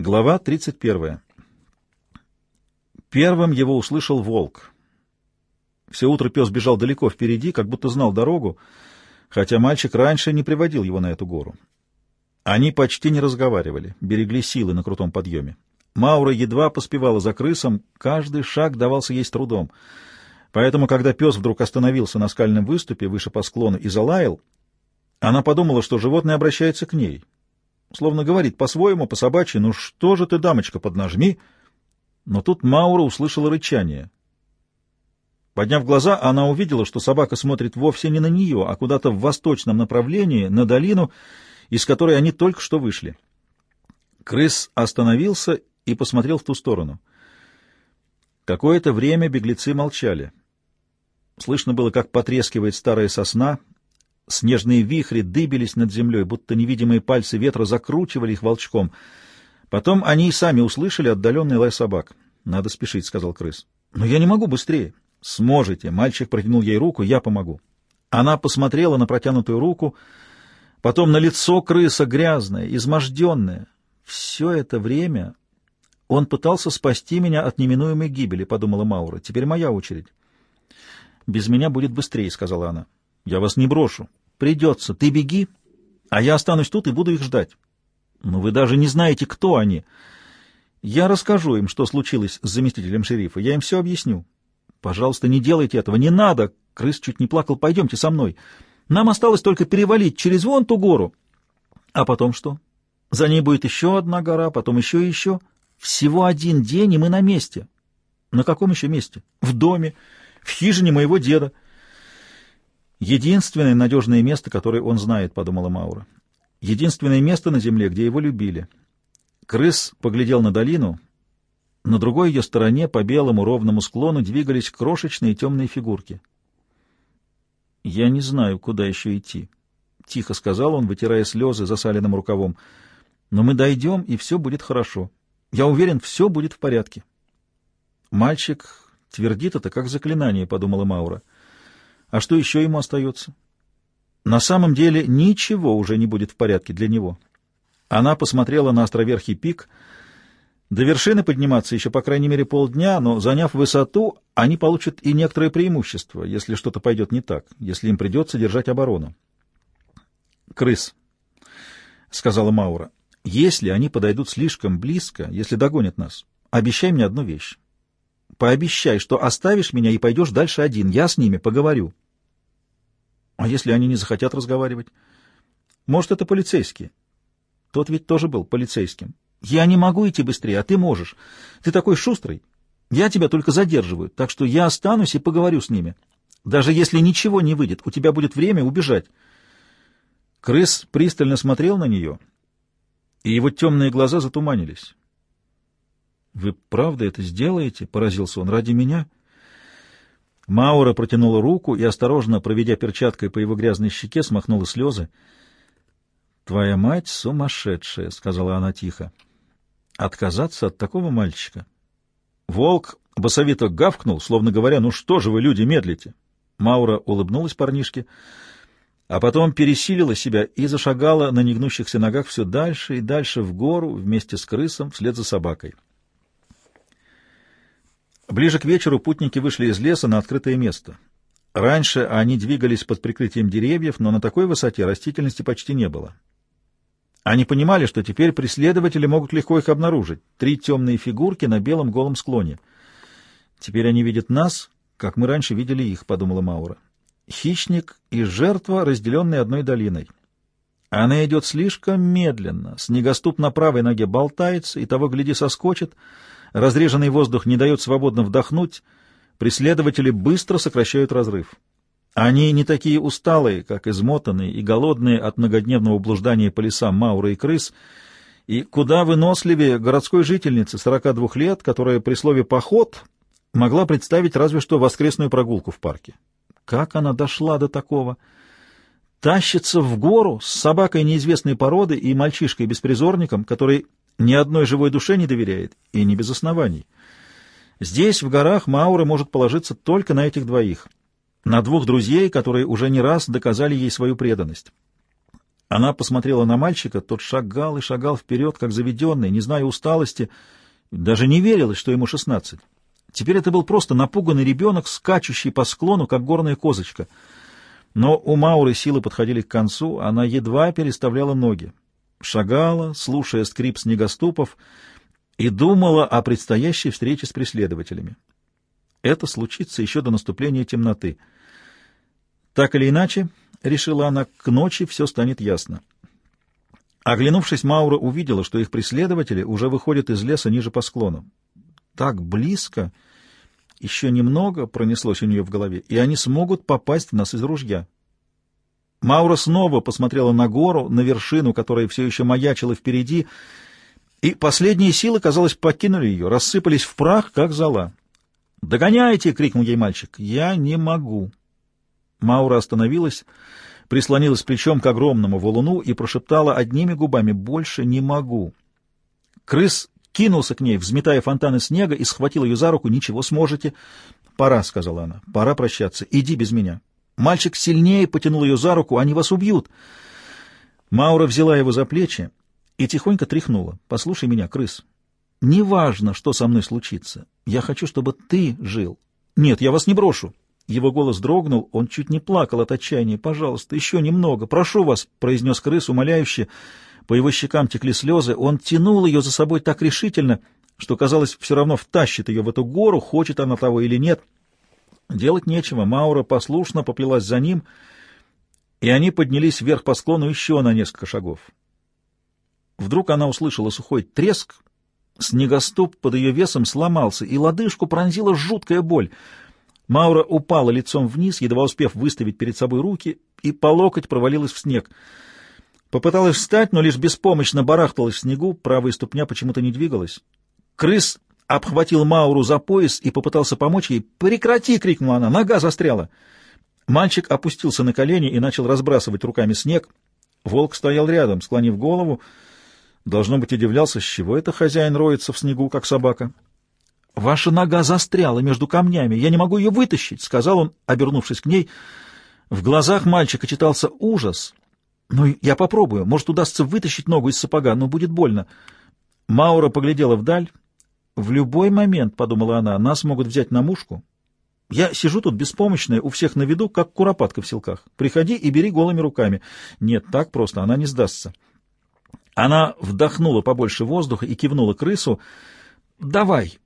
Глава 31. Первым его услышал волк. Все утро пес бежал далеко впереди, как будто знал дорогу, хотя мальчик раньше не приводил его на эту гору. Они почти не разговаривали, берегли силы на крутом подъеме. Маура едва поспевала за крысом, каждый шаг давался ей с трудом. Поэтому, когда пес вдруг остановился на скальном выступе выше по склону и залаял, она подумала, что животное обращается к ней — словно говорит по-своему, по-собачьи, «Ну что же ты, дамочка, поднажми!» Но тут Маура услышала рычание. Подняв глаза, она увидела, что собака смотрит вовсе не на нее, а куда-то в восточном направлении, на долину, из которой они только что вышли. Крыс остановился и посмотрел в ту сторону. Какое-то время беглецы молчали. Слышно было, как потрескивает старая сосна — Снежные вихри дыбились над землей, будто невидимые пальцы ветра закручивали их волчком. Потом они и сами услышали отдаленный лай собак. «Надо спешить», — сказал крыс. «Но я не могу быстрее». «Сможете». Мальчик протянул ей руку, «я помогу». Она посмотрела на протянутую руку, потом на лицо крыса, грязное, изможденное. Все это время он пытался спасти меня от неминуемой гибели, — подумала Маура. Теперь моя очередь. «Без меня будет быстрее», — сказала она. «Я вас не брошу. Придется. Ты беги, а я останусь тут и буду их ждать. Но вы даже не знаете, кто они. Я расскажу им, что случилось с заместителем шерифа. Я им все объясню. Пожалуйста, не делайте этого. Не надо. Крыс чуть не плакал. Пойдемте со мной. Нам осталось только перевалить через вон ту гору. А потом что? За ней будет еще одна гора, потом еще и еще. Всего один день, и мы на месте. На каком еще месте? В доме, в хижине моего деда. Единственное надежное место, которое он знает, — подумала Маура. Единственное место на земле, где его любили. Крыс поглядел на долину. На другой ее стороне, по белому ровному склону, двигались крошечные темные фигурки. «Я не знаю, куда еще идти», — тихо сказал он, вытирая слезы засаленным рукавом. «Но мы дойдем, и все будет хорошо. Я уверен, все будет в порядке». «Мальчик твердит это как заклинание», — подумала Маура. А что еще ему остается? На самом деле ничего уже не будет в порядке для него. Она посмотрела на островерхий пик. До вершины подниматься еще, по крайней мере, полдня, но, заняв высоту, они получат и некоторое преимущество, если что-то пойдет не так, если им придется держать оборону. «Крыс», — сказала Маура, — «если они подойдут слишком близко, если догонят нас, обещай мне одну вещь. Пообещай, что оставишь меня и пойдешь дальше один. Я с ними поговорю. А если они не захотят разговаривать? Может, это полицейские? Тот ведь тоже был полицейским. Я не могу идти быстрее, а ты можешь. Ты такой шустрый. Я тебя только задерживаю, так что я останусь и поговорю с ними. Даже если ничего не выйдет, у тебя будет время убежать. Крыс пристально смотрел на нее, и его темные глаза затуманились. «Вы правда это сделаете?» — поразился он. «Ради меня?» Маура протянула руку и, осторожно проведя перчаткой по его грязной щеке, смахнула слезы. «Твоя мать сумасшедшая», — сказала она тихо. «Отказаться от такого мальчика?» Волк басовито гавкнул, словно говоря, «Ну что же вы, люди, медлите?» Маура улыбнулась парнишке, а потом пересилила себя и зашагала на негнущихся ногах все дальше и дальше в гору вместе с крысом вслед за собакой. Ближе к вечеру путники вышли из леса на открытое место. Раньше они двигались под прикрытием деревьев, но на такой высоте растительности почти не было. Они понимали, что теперь преследователи могут легко их обнаружить. Три темные фигурки на белом голом склоне. «Теперь они видят нас, как мы раньше видели их», — подумала Маура. «Хищник и жертва, разделенные одной долиной. Она идет слишком медленно, снегоступ на правой ноге болтается, и того, гляди, соскочит». Разреженный воздух не дает свободно вдохнуть, преследователи быстро сокращают разрыв. Они не такие усталые, как измотанные и голодные от многодневного блуждания по лесам Мауры и крыс, и куда выносливее городской жительницы 42 лет, которая при слове «поход» могла представить разве что воскресную прогулку в парке. Как она дошла до такого? Тащится в гору с собакой неизвестной породы и мальчишкой-беспризорником, который ни одной живой душе не доверяет, и не без оснований. Здесь, в горах, Маура может положиться только на этих двоих, на двух друзей, которые уже не раз доказали ей свою преданность. Она посмотрела на мальчика, тот шагал и шагал вперед, как заведенный, не зная усталости, даже не верилось, что ему шестнадцать. Теперь это был просто напуганный ребенок, скачущий по склону, как горная козочка. Но у Мауры силы подходили к концу, она едва переставляла ноги. Шагала, слушая скрип снегоступов, и думала о предстоящей встрече с преследователями. Это случится еще до наступления темноты. Так или иначе, — решила она, — к ночи все станет ясно. Оглянувшись, Маура увидела, что их преследователи уже выходят из леса ниже по склону. Так близко! Еще немного пронеслось у нее в голове, и они смогут попасть в нас из ружья. Маура снова посмотрела на гору, на вершину, которая все еще маячила впереди, и последние силы, казалось, покинули ее, рассыпались в прах, как зола. «Догоняйте!» — крикнул ей мальчик. «Я не могу». Маура остановилась, прислонилась плечом к огромному валуну и прошептала одними губами «Больше не могу». Крыс кинулся к ней, взметая фонтаны снега, и схватил ее за руку. «Ничего, сможете». «Пора», — сказала она, — «пора прощаться. Иди без меня». Мальчик сильнее потянул ее за руку. «Они вас убьют». Маура взяла его за плечи и тихонько тряхнула. «Послушай меня, крыс. Неважно, что со мной случится. Я хочу, чтобы ты жил. Нет, я вас не брошу. Его голос дрогнул, он чуть не плакал от отчаяния. «Пожалуйста, еще немного, прошу вас», — произнес крыс умоляюще. По его щекам текли слезы, он тянул ее за собой так решительно, что, казалось, все равно втащит ее в эту гору, хочет она того или нет. Делать нечего, Маура послушно поплелась за ним, и они поднялись вверх по склону еще на несколько шагов. Вдруг она услышала сухой треск, снегоступ под ее весом сломался, и лодыжку пронзила жуткая боль — Маура упала лицом вниз, едва успев выставить перед собой руки, и по локоть провалилась в снег. Попыталась встать, но лишь беспомощно барахталась в снегу, правая ступня почему-то не двигалась. Крыс обхватил Мауру за пояс и попытался помочь ей. «Прекрати!» — крикнула она. «Нога застряла!» Мальчик опустился на колени и начал разбрасывать руками снег. Волк стоял рядом, склонив голову. Должно быть, удивлялся, с чего это хозяин роется в снегу, как собака. «Ваша нога застряла между камнями, я не могу ее вытащить», — сказал он, обернувшись к ней. В глазах мальчика читался ужас. «Ну, я попробую. Может, удастся вытащить ногу из сапога, но будет больно». Маура поглядела вдаль. «В любой момент, — подумала она, — нас могут взять на мушку. Я сижу тут беспомощная, у всех на виду, как куропатка в селках. Приходи и бери голыми руками. Нет, так просто, она не сдастся». Она вдохнула побольше воздуха и кивнула крысу. «Давай,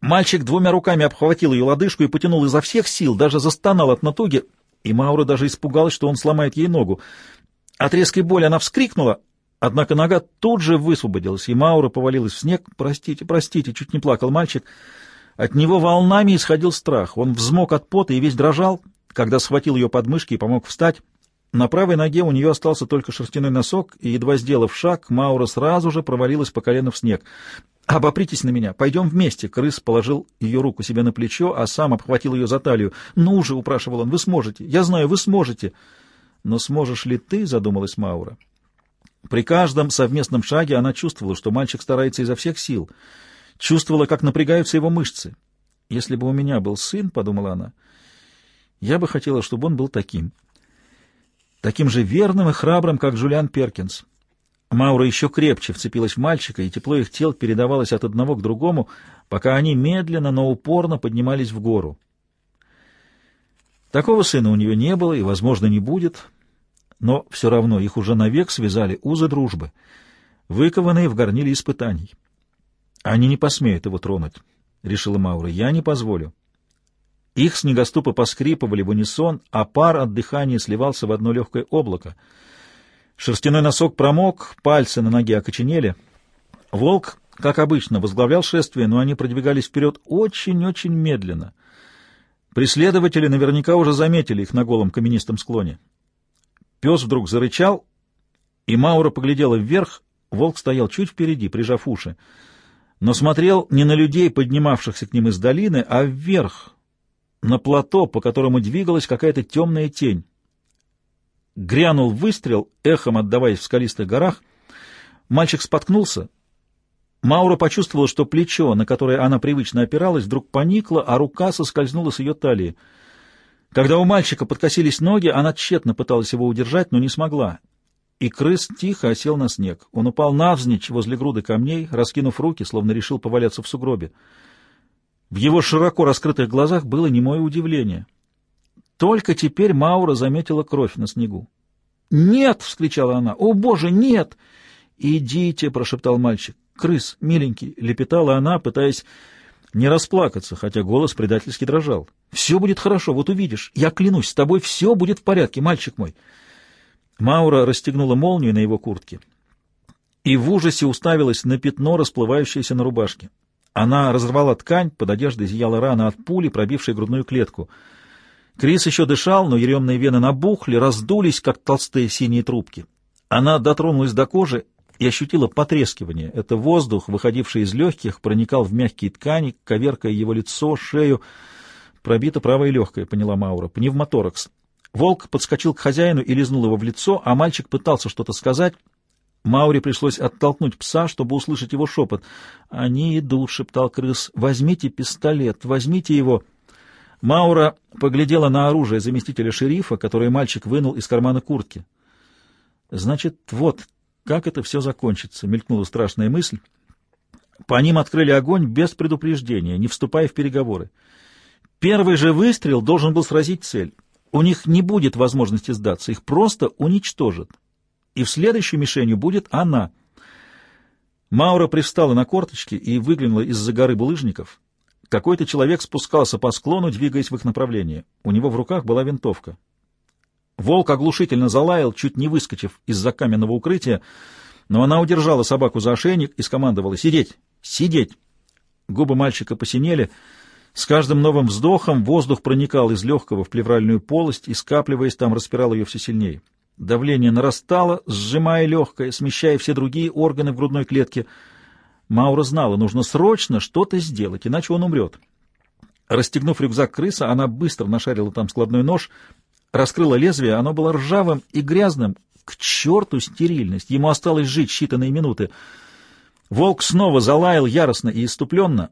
Мальчик двумя руками обхватил ее лодыжку и потянул изо всех сил, даже застонал от натуги, и Маура даже испугалась, что он сломает ей ногу. От резкой боли она вскрикнула, однако нога тут же высвободилась, и Маура повалилась в снег. «Простите, простите», — чуть не плакал мальчик. От него волнами исходил страх. Он взмок от пота и весь дрожал, когда схватил ее подмышки и помог встать. На правой ноге у нее остался только шерстяной носок, и, едва сделав шаг, Маура сразу же провалилась по колено в снег. «Обопритесь на меня, пойдем вместе!» Крыс положил ее руку себе на плечо, а сам обхватил ее за талию. «Ну же!» — упрашивал он. «Вы сможете! Я знаю, вы сможете!» «Но сможешь ли ты?» — задумалась Маура. При каждом совместном шаге она чувствовала, что мальчик старается изо всех сил. Чувствовала, как напрягаются его мышцы. «Если бы у меня был сын, — подумала она, — я бы хотела, чтобы он был таким. Таким же верным и храбрым, как Джулиан Перкинс». Маура еще крепче вцепилась в мальчика, и тепло их тел передавалось от одного к другому, пока они медленно, но упорно поднимались в гору. Такого сына у нее не было и, возможно, не будет, но все равно их уже навек связали узы дружбы, выкованные в горниле испытаний. «Они не посмеют его тронуть», — решила Маура, — «я не позволю». Их снегоступы поскрипывали в унисон, а пар от дыхания сливался в одно легкое облако — Шерстяной носок промок, пальцы на ноге окоченели. Волк, как обычно, возглавлял шествие, но они продвигались вперед очень-очень медленно. Преследователи наверняка уже заметили их на голом каменистом склоне. Пес вдруг зарычал, и Маура поглядела вверх. Волк стоял чуть впереди, прижав уши, но смотрел не на людей, поднимавшихся к ним из долины, а вверх, на плато, по которому двигалась какая-то темная тень. Грянул выстрел, эхом отдаваясь в скалистых горах. Мальчик споткнулся. Маура почувствовала, что плечо, на которое она привычно опиралась, вдруг поникло, а рука соскользнула с ее талии. Когда у мальчика подкосились ноги, она тщетно пыталась его удержать, но не смогла. и крыс тихо осел на снег. Он упал навзничь возле груды камней, раскинув руки, словно решил поваляться в сугробе. В его широко раскрытых глазах было немое удивление. Только теперь Маура заметила кровь на снегу. «Нет!» — вскричала она. «О, Боже, нет!» «Идите!» — прошептал мальчик. «Крыс, миленький!» — лепетала она, пытаясь не расплакаться, хотя голос предательски дрожал. «Все будет хорошо, вот увидишь. Я клянусь, с тобой все будет в порядке, мальчик мой!» Маура расстегнула молнию на его куртке и в ужасе уставилась на пятно, расплывающееся на рубашке. Она разорвала ткань, под одеждой зияла рана от пули, пробившей грудную клетку. Крис еще дышал, но еремные вены набухли, раздулись, как толстые синие трубки. Она дотронулась до кожи и ощутила потрескивание. Это воздух, выходивший из легких, проникал в мягкие ткани, коверкая его лицо, шею. Пробито правое легкое, поняла Маура. Пневмоторакс. Волк подскочил к хозяину и лизнул его в лицо, а мальчик пытался что-то сказать, Мауре пришлось оттолкнуть пса, чтобы услышать его шепот. «Они идут», — шептал крыс. «Возьмите пистолет, возьмите его». Маура поглядела на оружие заместителя шерифа, которое мальчик вынул из кармана куртки. «Значит, вот как это все закончится», — мелькнула страшная мысль. По ним открыли огонь без предупреждения, не вступая в переговоры. Первый же выстрел должен был сразить цель. У них не будет возможности сдаться, их просто уничтожат и в следующей мишенью будет она. Маура привстала на корточки и выглянула из-за горы булыжников. Какой-то человек спускался по склону, двигаясь в их направлении. У него в руках была винтовка. Волк оглушительно залаял, чуть не выскочив из-за каменного укрытия, но она удержала собаку за ошейник и скомандовала «Сидеть! Сидеть!». Губы мальчика посинели. С каждым новым вздохом воздух проникал из легкого в плевральную полость и, скапливаясь, там распирал ее все сильнее. Давление нарастало, сжимая легкое, смещая все другие органы в грудной клетке. Маура знала, нужно срочно что-то сделать, иначе он умрет. Расстегнув рюкзак крыса, она быстро нашарила там складной нож, раскрыла лезвие, оно было ржавым и грязным. К черту стерильность! Ему осталось жить считанные минуты. Волк снова залаял яростно и иступленно.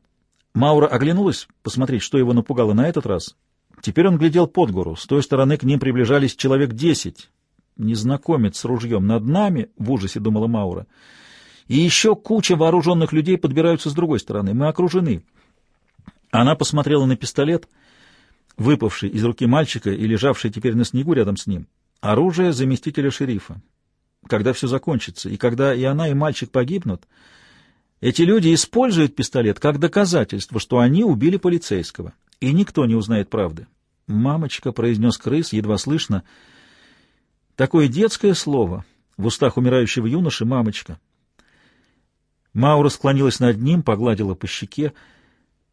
Маура оглянулась посмотреть, что его напугало на этот раз. Теперь он глядел под гору. С той стороны к ним приближались человек десять. Незнакомец с ружьем над нами, в ужасе думала Маура. И еще куча вооруженных людей подбираются с другой стороны. Мы окружены. Она посмотрела на пистолет, выпавший из руки мальчика и лежавший теперь на снегу рядом с ним. Оружие заместителя шерифа. Когда все закончится, и когда и она, и мальчик погибнут, эти люди используют пистолет как доказательство, что они убили полицейского, и никто не узнает правды. «Мамочка», — произнес крыс, едва слышно, — Такое детское слово в устах умирающего юноши «мамочка». Маура склонилась над ним, погладила по щеке.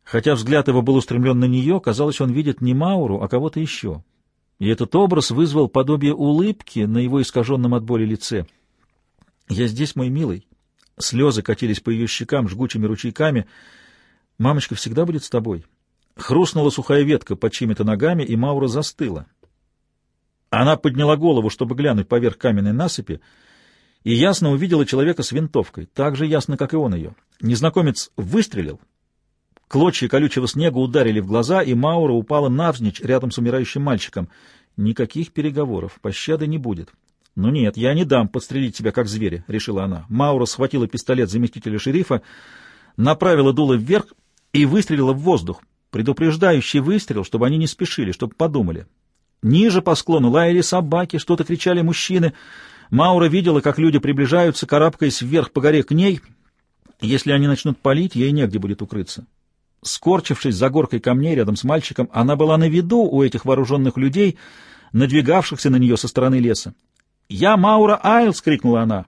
Хотя взгляд его был устремлен на нее, казалось, он видит не Мауру, а кого-то еще. И этот образ вызвал подобие улыбки на его искаженном от боли лице. «Я здесь, мой милый». Слезы катились по ее щекам жгучими ручейками. «Мамочка всегда будет с тобой». Хрустнула сухая ветка под чьими-то ногами, и Маура застыла. Она подняла голову, чтобы глянуть поверх каменной насыпи, и ясно увидела человека с винтовкой, так же ясно, как и он ее. Незнакомец выстрелил. Клочья колючего снега ударили в глаза, и Маура упала навзничь рядом с умирающим мальчиком. Никаких переговоров, пощады не будет. «Ну нет, я не дам подстрелить тебя, как зверя», — решила она. Маура схватила пистолет заместителя шерифа, направила дуло вверх и выстрелила в воздух. Предупреждающий выстрел, чтобы они не спешили, чтобы подумали. Ниже по склону лаяли собаки, что-то кричали мужчины. Маура видела, как люди приближаются, карабкаясь вверх по горе к ней. Если они начнут палить, ей негде будет укрыться. Скорчившись за горкой камней рядом с мальчиком, она была на виду у этих вооруженных людей, надвигавшихся на нее со стороны леса. «Я Маура Айлс!» — крикнула она.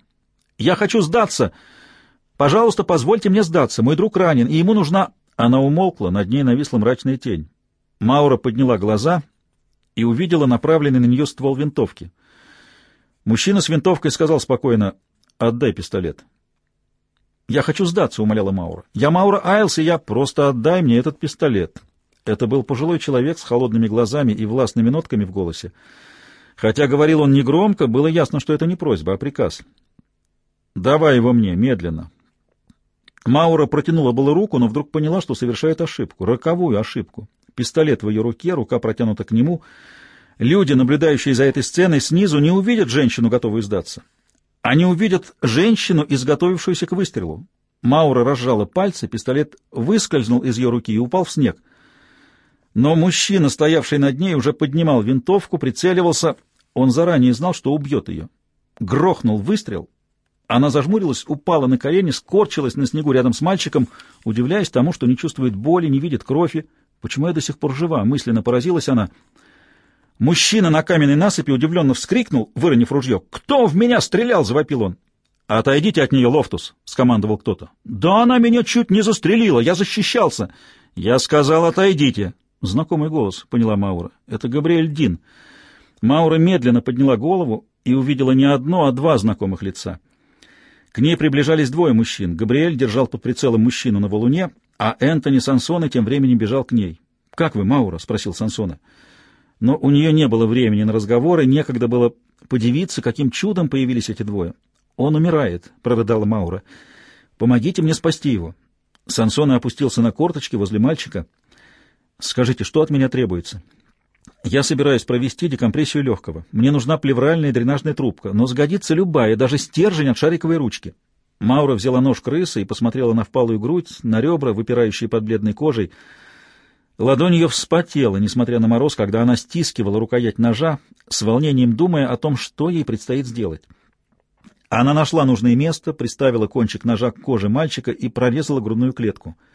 «Я хочу сдаться! Пожалуйста, позвольте мне сдаться. Мой друг ранен, и ему нужна...» Она умолкла, над ней нависла мрачная тень. Маура подняла глаза — и увидела направленный на нее ствол винтовки. Мужчина с винтовкой сказал спокойно, «Отдай пистолет». «Я хочу сдаться», — умоляла Маура. «Я Маура Айлс, и я... Просто отдай мне этот пистолет». Это был пожилой человек с холодными глазами и властными нотками в голосе. Хотя говорил он негромко, было ясно, что это не просьба, а приказ. «Давай его мне, медленно». Маура протянула было руку, но вдруг поняла, что совершает ошибку, роковую ошибку. Пистолет в ее руке, рука протянута к нему. Люди, наблюдающие за этой сценой снизу, не увидят женщину, готовую сдаться. Они увидят женщину, изготовившуюся к выстрелу. Маура разжала пальцы, пистолет выскользнул из ее руки и упал в снег. Но мужчина, стоявший над ней, уже поднимал винтовку, прицеливался. Он заранее знал, что убьет ее. Грохнул выстрел. Она зажмурилась, упала на колени, скорчилась на снегу рядом с мальчиком, удивляясь тому, что не чувствует боли, не видит крови. Почему я до сих пор жива? Мысленно поразилась она. Мужчина на каменной насыпи удивленно вскрикнул, выронив ружье. «Кто в меня стрелял?» — завопил он. «Отойдите от нее, Лофтус!» — скомандовал кто-то. «Да она меня чуть не застрелила! Я защищался!» «Я сказал, отойдите!» Знакомый голос, поняла Маура. «Это Габриэль Дин». Маура медленно подняла голову и увидела не одно, а два знакомых лица. К ней приближались двое мужчин. Габриэль держал под прицелом мужчину на валуне, а Энтони Сансона тем временем бежал к ней. «Как вы, Маура?» — спросил Сансона. Но у нее не было времени на разговоры, некогда было подивиться, каким чудом появились эти двое. «Он умирает», — прорыдала Маура. «Помогите мне спасти его». Сансона опустился на корточки возле мальчика. «Скажите, что от меня требуется?» «Я собираюсь провести декомпрессию легкого. Мне нужна плевральная дренажная трубка, но сгодится любая, даже стержень от шариковой ручки». Маура взяла нож крысы и посмотрела на впалую грудь, на ребра, выпирающие под бледной кожей. Ладонь ее вспотела, несмотря на мороз, когда она стискивала рукоять ножа, с волнением думая о том, что ей предстоит сделать. Она нашла нужное место, приставила кончик ножа к коже мальчика и прорезала грудную клетку —